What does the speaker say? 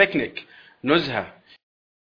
بيكنيك نزهة.